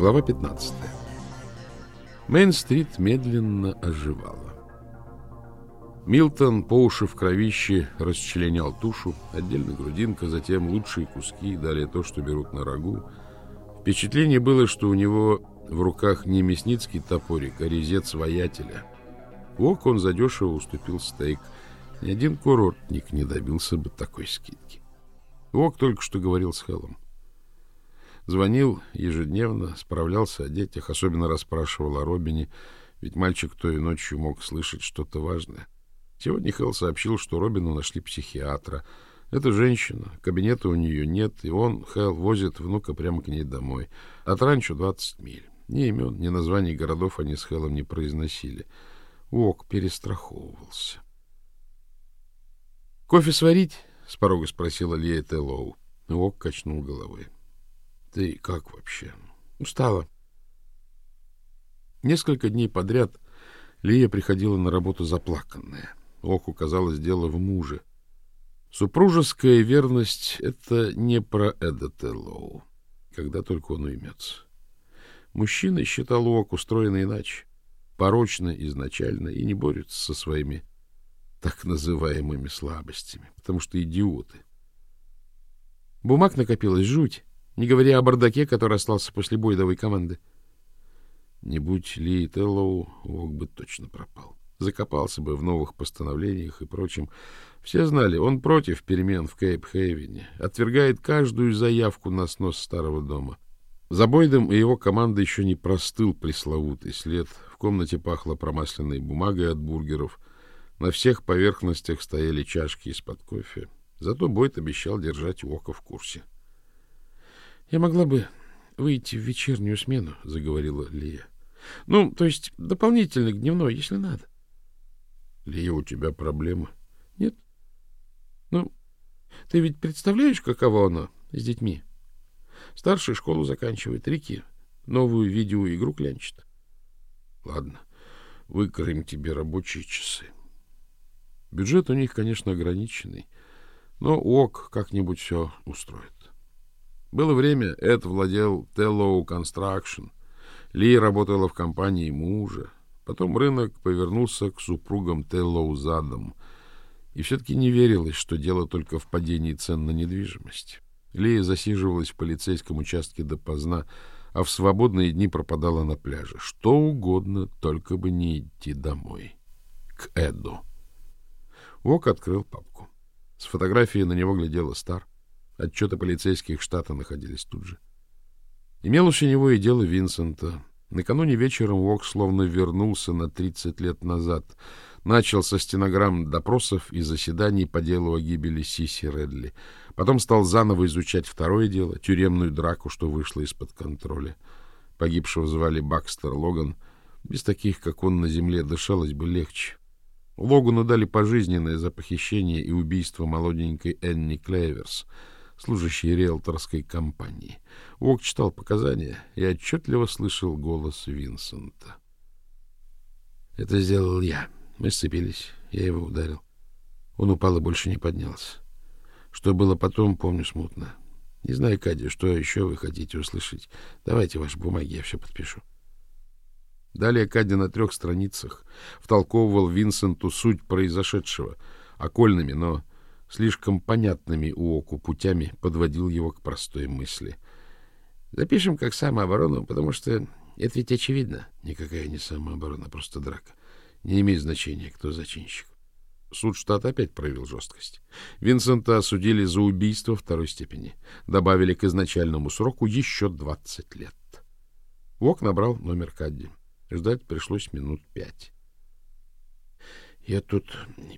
Глава 15. Мейн-стрит медленно оживала. Милтон по уши в кровище расчленял тушу, отдельно грудинка, затем лучшие куски, далее то, что берут на рагу. Впечатление было, что у него в руках не мясницкий топорик, а резец воятеля. Ок он задешево уступил стейк. Ни один курортник не добился бы такой скидки. Ок только что говорил с Хеллом. Звонил ежедневно, справлялся о детях, особенно расспрашивал о Робине, ведь мальчик той ночью мог слышать что-то важное. Сегодня Хелл сообщил, что Робину нашли психиатра. Это женщина, кабинета у нее нет, и он, Хелл, возит внука прямо к ней домой. От ранчо 20 миль. Ни имен, ни названий городов они с Хеллом не произносили. Уок перестраховывался. «Кофе сварить?» — с порога спросила Лия Теллоу. Уок качнул головой. Ты как вообще? Устала. Несколько дней подряд Лия приходила на работу заплаканная. Оку казалось дело в муже. Супружеская верность — это не про Эда Теллоу, когда только он уймется. Мужчина считал Ок устроено иначе, порочно изначально и не борются со своими так называемыми слабостями, потому что идиоты. Бумаг накопилось жуть не говоря о бардаке, который остался после бойдовой команды. Не будь Ли Теллоу, Вог бы точно пропал. Закопался бы в новых постановлениях и прочем. Все знали, он против перемен в Кейп-Хейвене, отвергает каждую заявку на снос старого дома. За Бойдом и его командой еще не простыл пресловутый след. В комнате пахло промасленной бумагой от бургеров. На всех поверхностях стояли чашки из-под кофе. Зато Бойд обещал держать Уока в курсе. — я могла бы выйти в вечернюю смену, заговорила Лия. Ну, то есть дополнительно к дневной, если надо. Лия, у тебя проблемы? Нет. Ну, ты ведь представляешь, каково оно с детьми? Старшая школу заканчивает, Рики новую видеоигру клянчит. Ладно, выкроем тебе рабочие часы. Бюджет у них, конечно, ограниченный, но ОК как-нибудь все устроит. Было время, Эд владел Tellow Construction. Ли работала в компании мужа. Потом рынок повернулся к супругам Теллоу задом. И все-таки не верилось, что дело только в падении цен на недвижимость. Лия засиживалась в полицейском участке допоздна, а в свободные дни пропадала на пляже. Что угодно, только бы не идти домой. К Эду. Вок открыл папку. С фотографией на него глядела Стар. Отчеты полицейских штата находились тут же. Имелось у него и дело Винсента. Накануне вечером Уок словно вернулся на 30 лет назад. Начал со стенограмм допросов и заседаний по делу о гибели Сиси Редли. Потом стал заново изучать второе дело, тюремную драку, что вышло из-под контроля. Погибшего звали Бакстер Логан. Без таких, как он на земле, дышалось бы легче. Логану дали пожизненное за похищение и убийство молоденькой Энни Клеверс — служащий риэлторской компании. Уок читал показания и отчетливо слышал голос Винсента. Это сделал я. Мы сцепились. Я его ударил. Он упал и больше не поднялся. Что было потом, помню смутно. Не знаю, Кади, что еще вы хотите услышать. Давайте ваши бумаги, я все подпишу. Далее Кади на трех страницах втолковывал Винсенту суть произошедшего, окольными, но слишком понятными у Оку путями подводил его к простой мысли. Запишем как самооборону, потому что это ведь очевидно. Никакая не самооборона, просто драка. Не имеет значения, кто зачинщик. Суд штата опять проявил жесткость. Винсента осудили за убийство второй степени. Добавили к изначальному сроку еще 20 лет. Вок набрал номер Кадди. Ждать пришлось минут пять. Я тут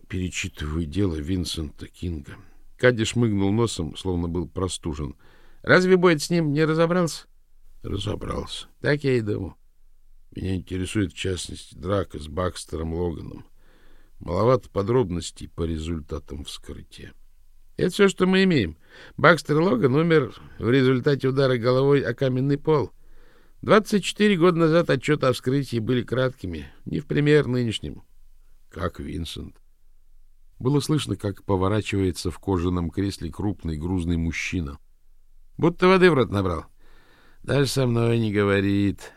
перечитываю дело Винсента Кинга. Кадди шмыгнул носом, словно был простужен. Разве Бойд с ним не разобрался? Разобрался. Так я и думал. Меня интересует, в частности, драка с Бакстером Логаном. Маловато подробностей по результатам вскрытия. Это все, что мы имеем. Бакстер Логан умер в результате удара головой о каменный пол. 24 года назад отчеты о вскрытии были краткими, не в пример нынешним. Как Винсент. Было слышно, как поворачивается в кожаном кресле крупный грузный мужчина. Будто воды в рот набрал. Даже со мной не говорит.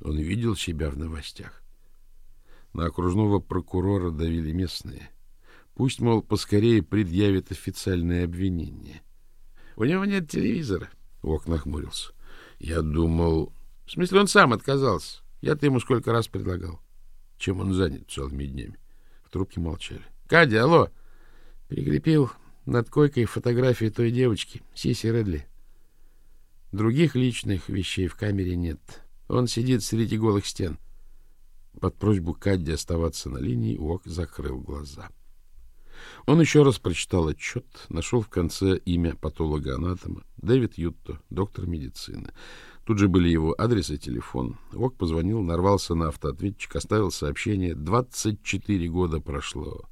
Он видел себя в новостях. На окружного прокурора давили местные. Пусть, мол, поскорее предъявит официальное обвинение. У него нет телевизора. Вок нахмурился. Я думал... В смысле, он сам отказался. Я-то ему сколько раз предлагал. Чем он занят целыми днями? В трубке молчали. — Кадя, алло! Прикрепил над койкой фотографии той девочки, Сиси Редли. Других личных вещей в камере нет. Он сидит среди голых стен. Под просьбу Кадди оставаться на линии Уок закрыл глаза. Он еще раз прочитал отчет, нашел в конце имя патолога-анатома Дэвид Ютто, доктор медицины. Тут же были его адрес и телефон. Уок позвонил, нарвался на автоответчик, оставил сообщение. 24 года прошло.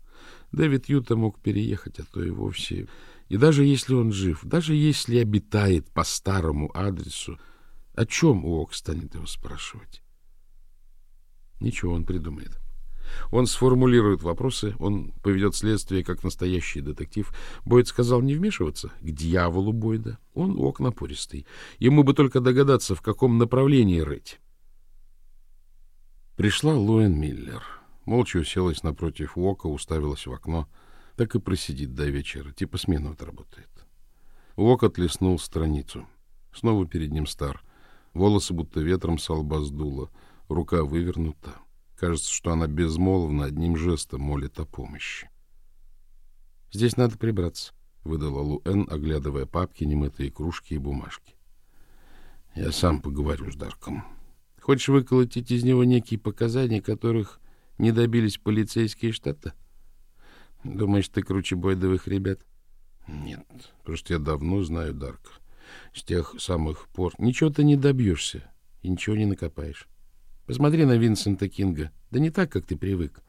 Дэвид Юта мог переехать, а то и вовсе... И даже если он жив, даже если обитает по старому адресу, о чем Уок станет его спрашивать? Ничего он придумает. Он сформулирует вопросы, он поведет следствие как настоящий детектив. Бойд сказал не вмешиваться. К дьяволу Бойда. Он ок напористый. Ему бы только догадаться, в каком направлении рыть. Пришла Луэн Миллер. Молча уселась напротив Уока, уставилась в окно. Так и просидит до вечера, типа смену отработает. Уок отлеснул страницу. Снова перед ним стар. Волосы будто ветром со лба сдуло. Рука вывернута. Кажется, что она безмолвно одним жестом молит о помощи. «Здесь надо прибраться», — выдала Луэн, оглядывая папки, немытые кружки и бумажки. «Я сам поговорю с Дарком. Хочешь выколотить из него некие показания, которых не добились полицейские штаты? Думаешь, ты круче бойдовых ребят? Нет, просто я давно знаю Дарка. С тех самых пор ничего ты не добьешься и ничего не накопаешь. Посмотри на Винсента Кинга. Да не так, как ты привык.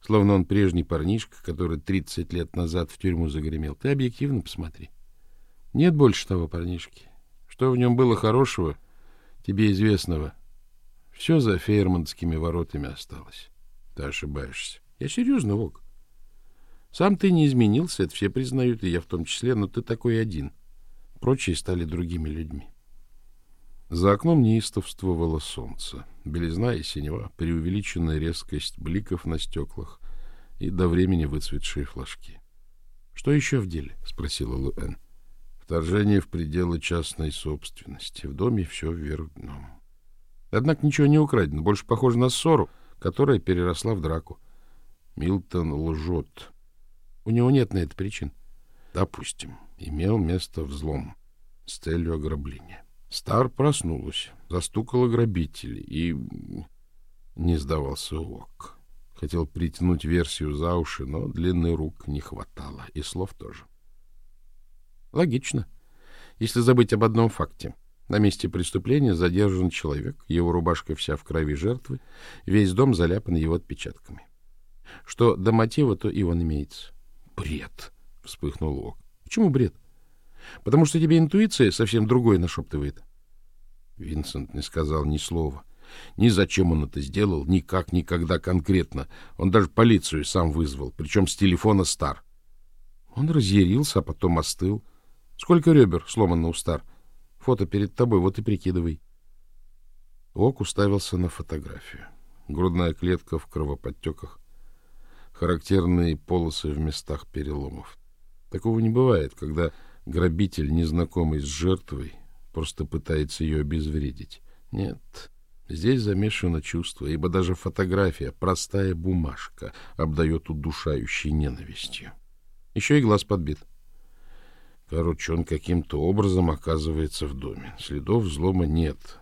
Словно он прежний парнишка, который 30 лет назад в тюрьму загремел. Ты объективно посмотри. Нет больше того парнишки. Что в нем было хорошего, тебе известного. Все за фейерманскими воротами осталось. Ты ошибаешься. Я серьезно, Вок. Сам ты не изменился, это все признают, и я в том числе, но ты такой один. Прочие стали другими людьми. За окном неистовствовало солнце. Белизна и синева, преувеличенная резкость бликов на стеклах и до времени выцветшие флажки. — Что еще в деле? — спросила Луэн. — Вторжение в пределы частной собственности. В доме все вверх дном. Однако ничего не украдено. Больше похоже на ссору, которая переросла в драку. Милтон лжет. У него нет на это причин. Допустим, имел место взлом с целью ограбления. Стар проснулась, застукала грабителей и... Не сдавался Уок. Хотел притянуть версию за уши, но длинных рук не хватало, и слов тоже. Логично, если забыть об одном факте. На месте преступления задержан человек, его рубашка вся в крови жертвы, весь дом заляпан его отпечатками. Что до мотива, то и он имеется. Бред, вспыхнул Лок. Почему бред? Потому что тебе интуиция совсем другое нашептывает. Винсент не сказал ни слова. Ни зачем он это сделал, ни как, никогда конкретно. Он даже полицию сам вызвал, причем с телефона Стар. Он разъярился, а потом остыл. Сколько ребер сломано у Стар? Фото перед тобой, вот и прикидывай. Ок уставился на фотографию. Грудная клетка в кровоподтеках, характерные полосы в местах переломов. Такого не бывает, когда грабитель, незнакомый с жертвой, просто пытается ее обезвредить. Нет, здесь замешано чувство, ибо даже фотография, простая бумажка, обдает удушающей ненавистью. Еще и глаз подбит. Короче, он каким-то образом оказывается в доме. Следов взлома нет.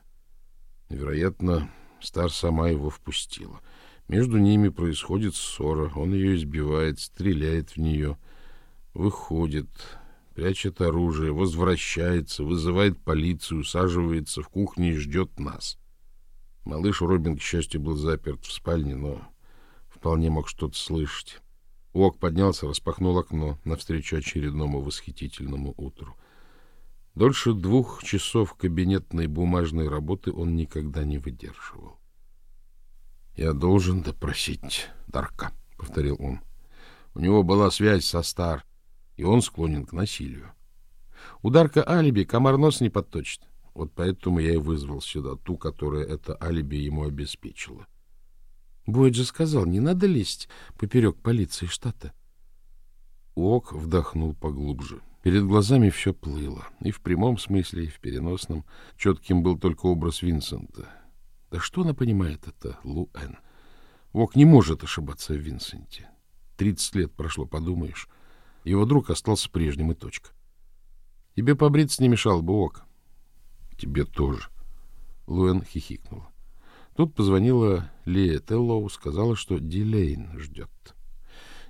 Вероятно, Стар сама его впустила. Между ними происходит ссора. Он ее избивает, стреляет в нее, выходит, прячет оружие, возвращается, вызывает полицию, усаживается в кухне и ждет нас. Малыш Робин, к счастью, был заперт в спальне, но вполне мог что-то слышать. Уок поднялся, распахнул окно навстречу очередному восхитительному утру. Дольше двух часов кабинетной бумажной работы он никогда не выдерживал. «Я должен допросить Дарка», — повторил он. «У него была связь со Стар, и он склонен к насилию. У Дарка алиби комар нос не подточит. Вот поэтому я и вызвал сюда ту, которая это алиби ему обеспечила. Бойд же сказал, не надо лезть поперек полиции штата. Ок вдохнул поглубже. Перед глазами все плыло. И в прямом смысле, и в переносном. Четким был только образ Винсента. Да что она понимает, это Луэн? Ок не может ошибаться в Винсенте. Тридцать лет прошло, подумаешь. Его друг остался прежним и точка. Тебе побриться не мешал бы Ок. Тебе тоже. Луэн хихикнула. Тут позвонила Лия Теллоу, сказала, что Ди Лейн ждет.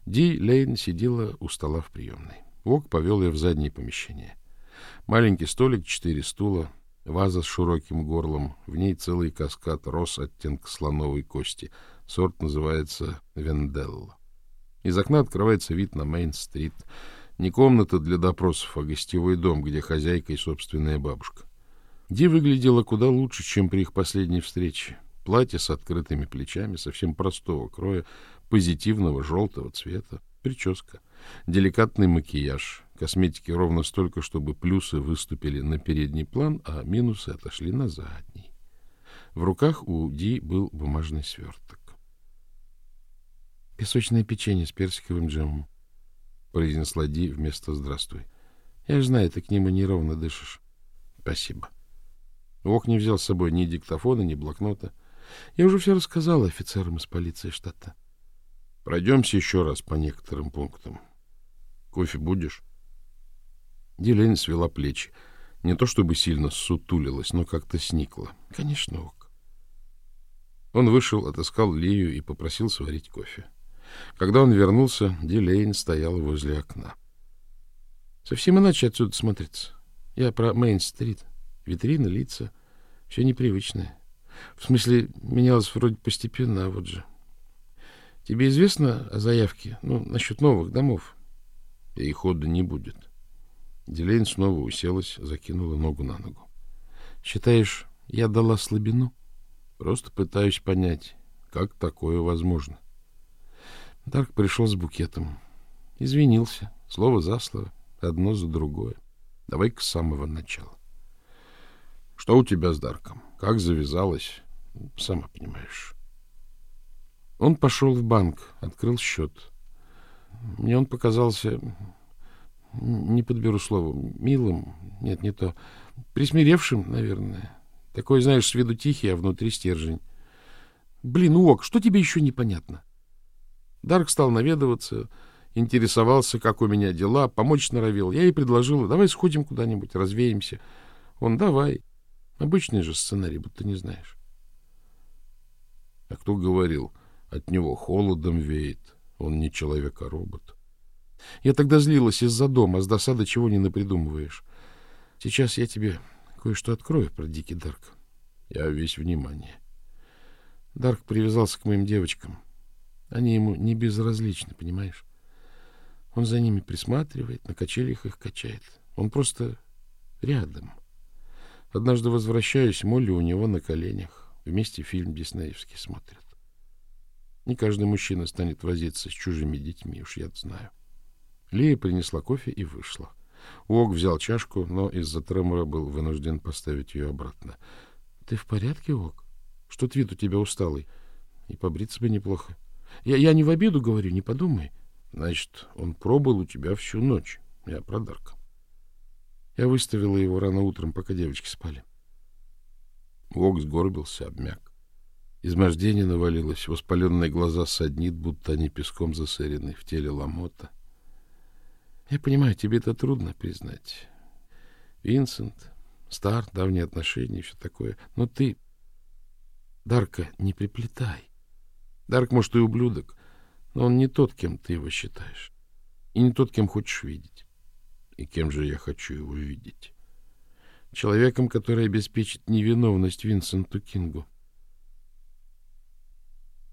Ди Лейн сидела у стола в приемной. Ок повел ее в заднее помещение. Маленький столик, четыре стула, ваза с широким горлом, в ней целый каскад роз оттенка слоновой кости. Сорт называется Венделла. Из окна открывается вид на Мейн-стрит. Не комната для допросов, а гостевой дом, где хозяйка и собственная бабушка. Ди выглядела куда лучше, чем при их последней встрече. Платье с открытыми плечами, совсем простого кроя, позитивного желтого цвета, прическа, деликатный макияж, косметики ровно столько, чтобы плюсы выступили на передний план, а минусы отошли на задний. В руках у Ди был бумажный сверток. Песочное печенье с персиковым джемом, произнесла Ди вместо здравствуй. Я же знаю, ты к нему неровно дышишь. Спасибо. Ох не взял с собой ни диктофона, ни блокнота. Я уже все рассказал офицерам из полиции штата. Пройдемся еще раз по некоторым пунктам. Кофе будешь? Дилейн свела плечи. Не то чтобы сильно сутулилась, но как-то сникла. Конечно, ок. Он вышел, отыскал Лию и попросил сварить кофе. Когда он вернулся, Дилейн стояла возле окна. Совсем иначе отсюда смотрится. Я про Мейн-стрит. Витрины, лица. Все непривычное. В смысле, менялось вроде постепенно, а вот же. Тебе известно о заявке, ну, насчет новых домов? И хода не будет. Делейн снова уселась, закинула ногу на ногу. Считаешь, я дала слабину? Просто пытаюсь понять, как такое возможно. Дарк пришел с букетом. Извинился, слово за слово, одно за другое. Давай-ка с самого начала. Что у тебя с Дарком? Как завязалось? Сама понимаешь. Он пошел в банк, открыл счет. Мне он показался, не подберу слово, милым, нет, не то, присмиревшим, наверное. Такой, знаешь, с виду тихий, а внутри стержень. Блин, Ок, что тебе еще непонятно? Дарк стал наведываться, интересовался, как у меня дела, помочь норовил. Я ей предложил, давай сходим куда-нибудь, развеемся. Он, давай. Обычный же сценарий, будто не знаешь. А кто говорил, от него холодом веет, он не человек, а робот? Я тогда злилась из-за дома, с досады чего не напридумываешь. Сейчас я тебе кое-что открою про Дикий Дарк. Я весь внимание. Дарк привязался к моим девочкам. Они ему не безразличны, понимаешь? Он за ними присматривает, на качелях их качает. Он просто рядом. — Однажды возвращаюсь, Молли у него на коленях. Вместе фильм диснеевский смотрят. Не каждый мужчина станет возиться с чужими детьми, уж я знаю. Лия принесла кофе и вышла. Уок взял чашку, но из-за тремора был вынужден поставить ее обратно. — Ты в порядке, Уок? Что-то вид у тебя усталый. И побриться бы неплохо. Я, я не в обиду говорю, не подумай. Значит, он пробыл у тебя всю ночь. Я про Дарка. Я выставила его рано утром, пока девочки спали. Вок сгорбился, обмяк. Измождение навалилось, воспаленные глаза саднит, будто они песком засырены, в теле ломота. Я понимаю, тебе это трудно признать. Винсент, стар, давние отношения, все такое. Но ты, Дарка, не приплетай. Дарк, может, и ублюдок, но он не тот, кем ты его считаешь. И не тот, кем хочешь видеть. И кем же я хочу его видеть? Человеком, который обеспечит невиновность Винсенту Кингу.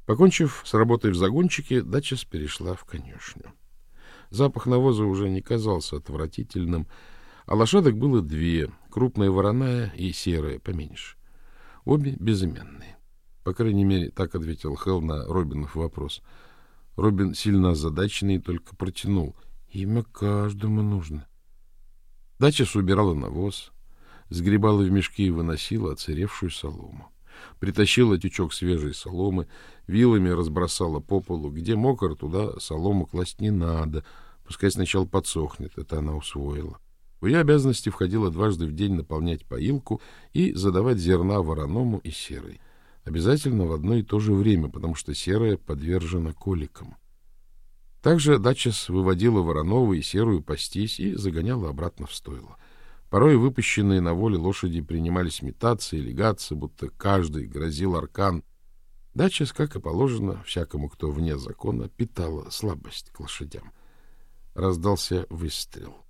Покончив с работой в загончике, Дачес перешла в конюшню. Запах навоза уже не казался отвратительным, а лошадок было две, крупная вороная и серая, поменьше. Обе безымянные. По крайней мере, так ответил Хелл на Робинов вопрос. Робин, сильно озадаченный, только протянул. Имя каждому нужно. Дача убирала навоз. сгребала в мешки и выносила оцаревшую солому. Притащила тючок свежей соломы, вилами разбросала по полу. Где мокро, туда солому класть не надо. Пускай сначала подсохнет, это она усвоила. В ее обязанности входило дважды в день наполнять поилку и задавать зерна вороному и серой. Обязательно в одно и то же время, потому что серая подвержена коликам. Также Дачес выводила воронову и серую пастись и загоняла обратно в стойло. Порой выпущенные на воле лошади принимались метаться и легаться, будто каждый грозил аркан. Дачес, как и положено, всякому, кто вне закона, питала слабость к лошадям. Раздался выстрел.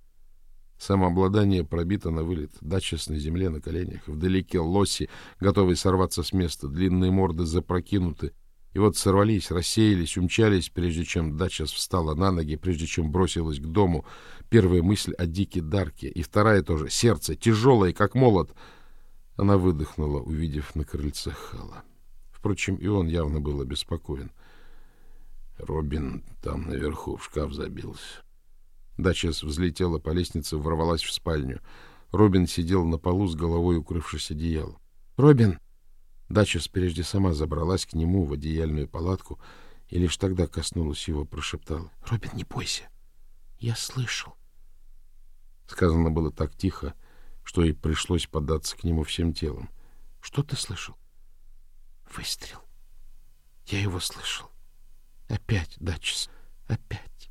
Самообладание пробито на вылет. Дачес на земле на коленях. Вдалеке лоси, готовые сорваться с места. Длинные морды запрокинуты. И вот сорвались, рассеялись, умчались, прежде чем Дачес встала на ноги, прежде чем бросилась к дому. Первая мысль о Дике Дарке, и вторая тоже. Сердце, тяжелое, как молот. Она выдохнула, увидев на крыльце Хала. Впрочем, и он явно был обеспокоен. Робин там наверху в шкаф забился. Дачес взлетела по лестнице, ворвалась в спальню. Робин сидел на полу с головой, укрывшись одеялом. — Робин! Дачес прежде сама забралась к нему в одеяльную палатку и лишь тогда коснулась его, прошептала. — Робин, не бойся. Я слышал. Сказано было так тихо, что и пришлось податься к нему всем телом. — Что ты слышал? — Выстрел. Я его слышал. Опять, Дачес, опять.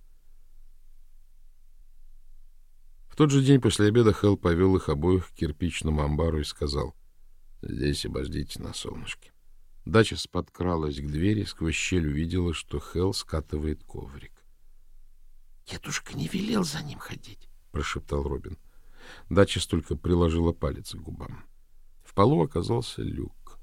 В тот же день после обеда Хелл повел их обоих к кирпичному амбару и сказал — Здесь обождите на солнышке. Дача подкралась к двери, сквозь щель увидела, что Хел скатывает коврик. — Дедушка не велел за ним ходить, — прошептал Робин. Дача только приложила палец к губам. В полу оказался люк.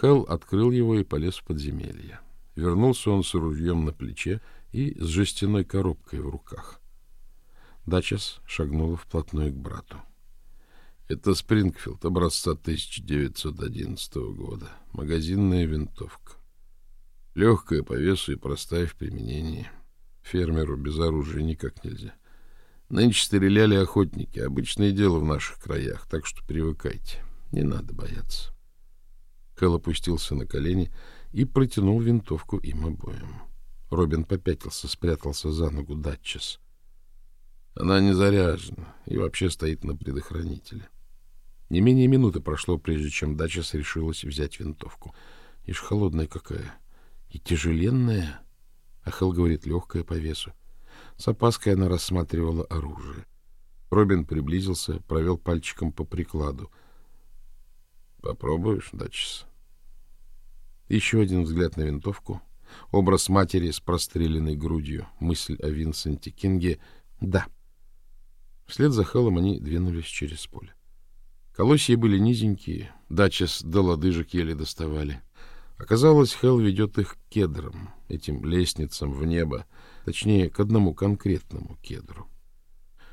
Хел открыл его и полез в подземелье. Вернулся он с ружьем на плече и с жестяной коробкой в руках. Дачес шагнула вплотную к брату. Это Спрингфилд образца 1911 года. Магазинная винтовка. Легкая по весу и простая в применении. Фермеру без оружия никак нельзя. Нынче стреляли охотники. Обычное дело в наших краях, так что привыкайте. Не надо бояться. Кэл опустился на колени и протянул винтовку им обоим. Робин попятился, спрятался за ногу Датчес. Она не заряжена и вообще стоит на предохранителе. Не менее минуты прошло, прежде чем Дачес решилась взять винтовку. Ишь, холодная какая. И тяжеленная. Ахел говорит, легкая по весу. С опаской она рассматривала оружие. Робин приблизился, провел пальчиком по прикладу. Попробуешь, Дачес? Еще один взгляд на винтовку. Образ матери с простреленной грудью. Мысль о Винсенте Кинге. Да. Вслед за Хеллом они двинулись через поле. Колосья были низенькие, дачес до лодыжек еле доставали. Оказалось, Хелл ведет их к кедрам, этим лестницам в небо, точнее, к одному конкретному кедру.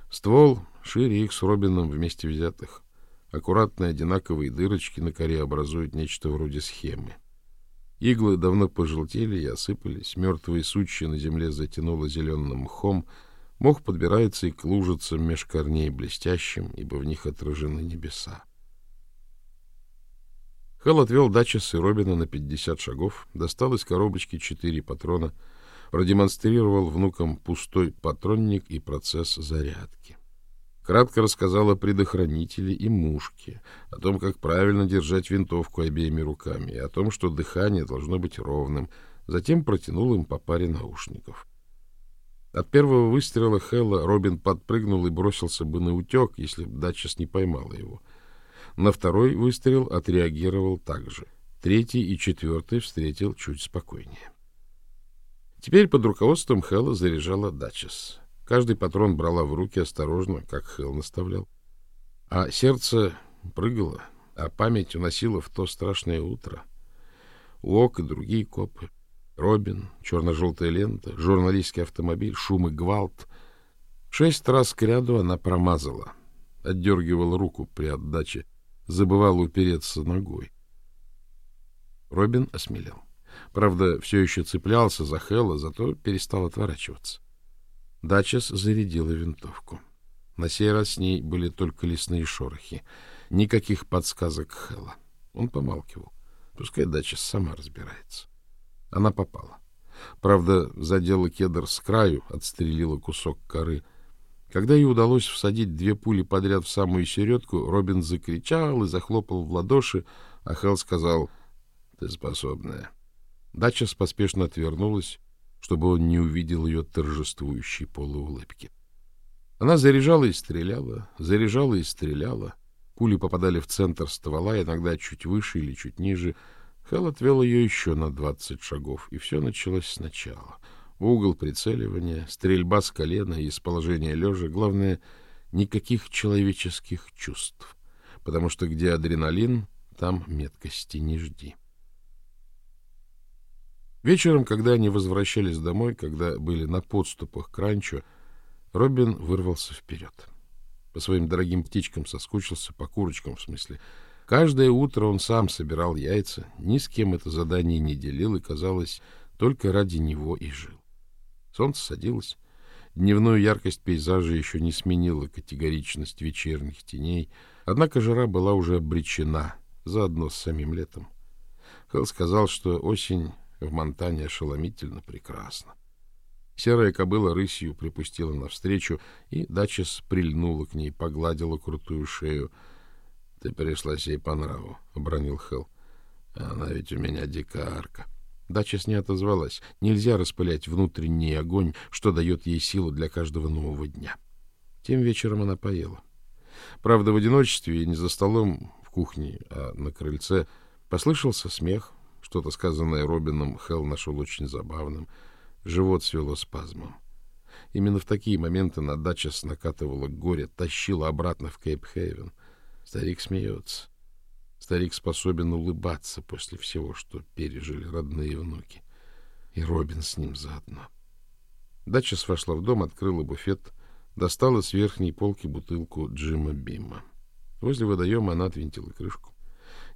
Ствол шире их с Робином вместе взятых. Аккуратные одинаковые дырочки на коре образуют нечто вроде схемы. Иглы давно пожелтели и осыпались, мертвые сучья на земле затянуло зеленым мхом — Мох подбирается и к лужицам меж корней блестящим, ибо в них отражены небеса. Хелл отвел Дачес и Робина на пятьдесят шагов, достал из коробочки четыре патрона, продемонстрировал внукам пустой патронник и процесс зарядки. Кратко рассказал о предохранителе и мушке, о том, как правильно держать винтовку обеими руками, и о том, что дыхание должно быть ровным. Затем протянул им по паре наушников. От первого выстрела Хэлла Робин подпрыгнул и бросился бы на утек, если бы Датчес не поймала его. На второй выстрел отреагировал так же. Третий и четвертый встретил чуть спокойнее. Теперь под руководством Хэлла заряжала Датчес. Каждый патрон брала в руки осторожно, как Хелл наставлял. А сердце прыгало, а память уносила в то страшное утро. Уок и другие копы — Робин, черно-желтая лента, журналистский автомобиль, шум и гвалт. Шесть раз к ряду она промазала, отдергивала руку при отдаче, забывала упереться ногой. Робин осмелел. Правда, все еще цеплялся за Хэлла, зато перестал отворачиваться. Дачес зарядила винтовку. На сей раз с ней были только лесные шорохи. Никаких подсказок Хэлла. Он помалкивал. Пускай дача сама разбирается. Она попала. Правда, задела кедр с краю, отстрелила кусок коры. Когда ей удалось всадить две пули подряд в самую середку, Робин закричал и захлопал в ладоши, а Хелл сказал «Ты способная». Дача поспешно отвернулась, чтобы он не увидел ее торжествующей полуулыбки. Она заряжала и стреляла, заряжала и стреляла. Пули попадали в центр ствола, иногда чуть выше или чуть ниже. Хелл отвел ее еще на двадцать шагов, и все началось сначала. Угол прицеливания, стрельба с колена и из положения лежа. Главное, никаких человеческих чувств, потому что где адреналин, там меткости не жди. Вечером, когда они возвращались домой, когда были на подступах к ранчо, Робин вырвался вперед. По своим дорогим птичкам соскучился, по курочкам в смысле. Каждое утро он сам собирал яйца, ни с кем это задание не делил и, казалось, только ради него и жил. Солнце садилось. Дневную яркость пейзажа еще не сменила категоричность вечерних теней, однако жара была уже обречена, заодно с самим летом. Хелл сказал, что осень в Монтане ошеломительно прекрасна. Серая кобыла рысью припустила навстречу, и Дачес прильнула к ней, погладила крутую шею. — Ты пришлась ей по нраву, — обронил Хелл. — Она ведь у меня дикарка. Дачес не отозвалась. Нельзя распылять внутренний огонь, что дает ей силу для каждого нового дня. Тем вечером она поела. Правда, в одиночестве и не за столом в кухне, а на крыльце послышался смех. Что-то сказанное Робином Хелл нашел очень забавным — Живот свело спазмом. Именно в такие моменты на даче накатывало горе, тащила обратно в Кейп-Хейвен. Старик смеется. Старик способен улыбаться после всего, что пережили родные внуки. И Робин с ним заодно. Дача вошла в дом, открыла буфет, достала с верхней полки бутылку Джима Бима. Возле водоема она отвинтила крышку.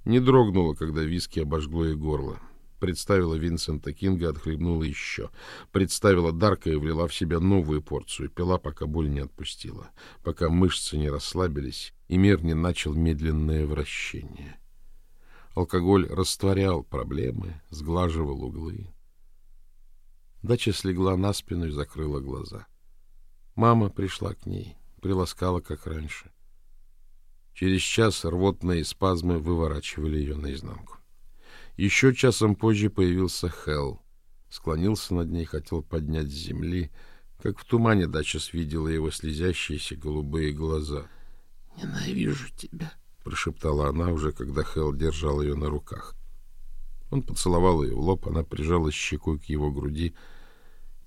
Не дрогнула, когда виски обожгло ей горло. Представила Винсента Кинга, отхлебнула еще. Представила Дарка и влила в себя новую порцию. Пила, пока боль не отпустила, пока мышцы не расслабились, и мир не начал медленное вращение. Алкоголь растворял проблемы, сглаживал углы. Дача слегла на спину и закрыла глаза. Мама пришла к ней, приласкала, как раньше. Через час рвотные спазмы выворачивали ее наизнанку. Еще часом позже появился Хелл. Склонился над ней, хотел поднять с земли. Как в тумане дача свидела его слезящиеся голубые глаза. «Ненавижу тебя», — прошептала она уже, когда Хелл держал ее на руках. Он поцеловал ее в лоб, она прижалась щекой к его груди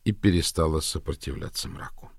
и перестала сопротивляться мраку.